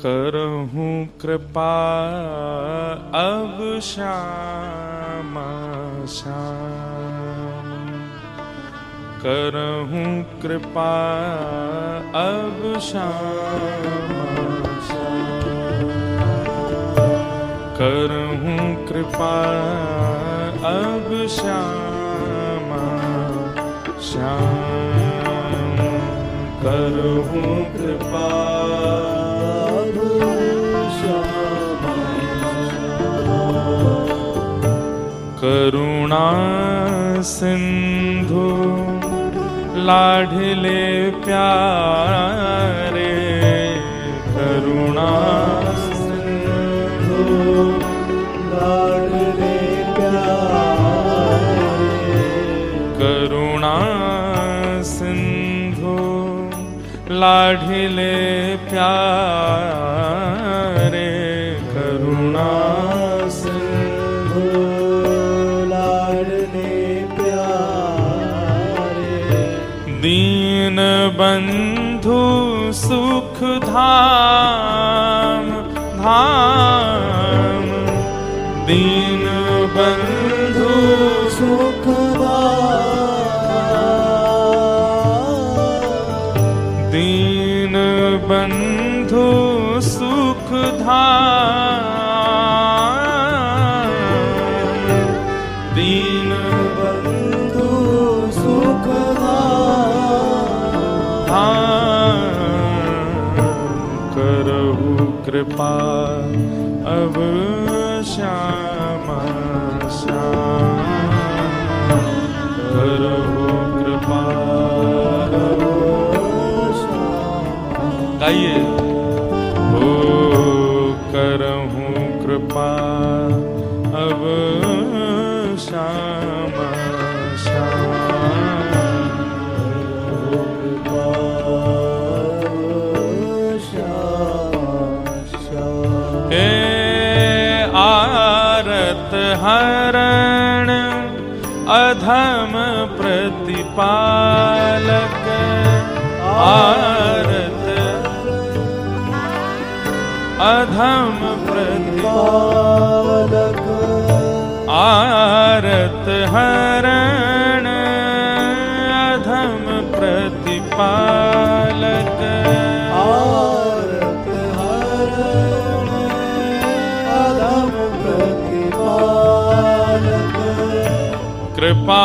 करहूँ कृपा, अब श्यामा, श्याम। करहूँ कृपा, अब श्यामा करहूँ कृपा, अब श्यामा, श्याम। करहूँ कृपा करुणा सिंधु लाढले प्यारे। लाढले प्यारे करुणा सिंधु। लाडले प्यारे। दीन बंधु सुख धाम धाम। दीन बंधु दीन ुधा दिलुसुखा करहु कृपा अब कृपा। अब श्यामा आरत हरण अधम प्रतिपालक आरत अधम प्रतिपालक आरत हरण अधम प्रतिपालक आरत हरण अधम प्रतिपालक। कृपा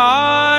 दीन पुकारत